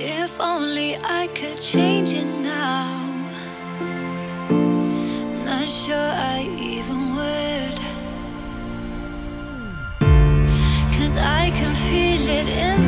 If only I could change it now. Not sure I even would. Cause I can feel it in